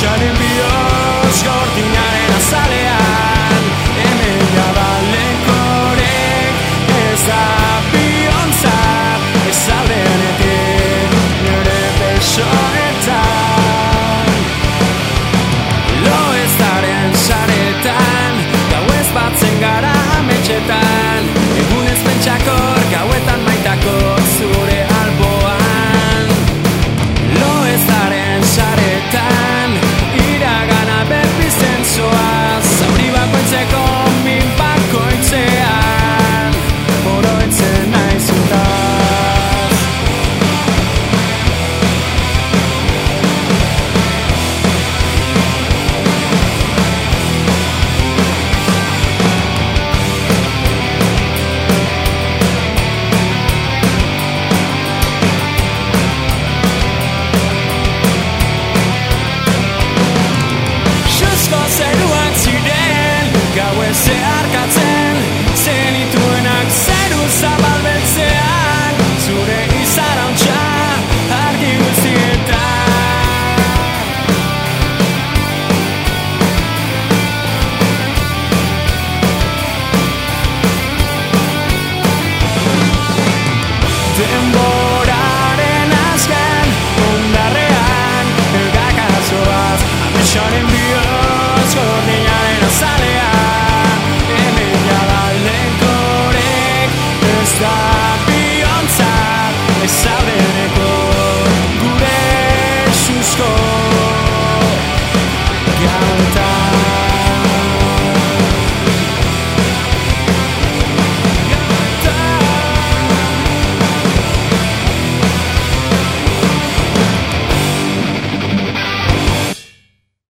shining beyond. 전에 미어서 내.